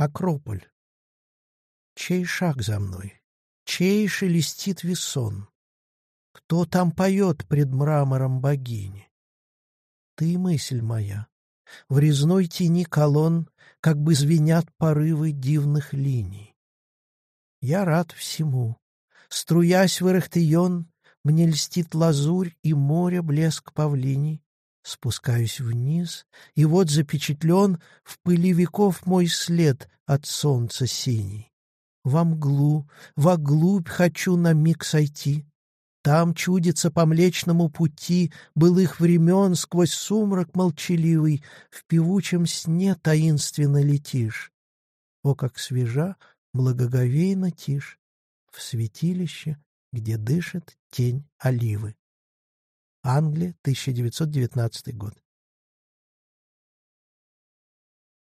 Акрополь. Чей шаг за мной? Чей шелестит весон? Кто там поет пред мрамором богини? Ты, мысль моя, в резной тени колонн Как бы звенят порывы дивных линий. Я рад всему. Струясь в Эрехтион, Мне льстит лазурь и море блеск павлиний. Спускаюсь вниз, и вот запечатлен В пыли веков мой след от солнца синий. Во мглу, глубь хочу на миг сойти. Там чудится по Млечному пути былых времен Сквозь сумрак молчаливый в певучем сне таинственно летишь. О, как свежа, благоговейно тишь В святилище, где дышит тень оливы. Англия, 1919 год.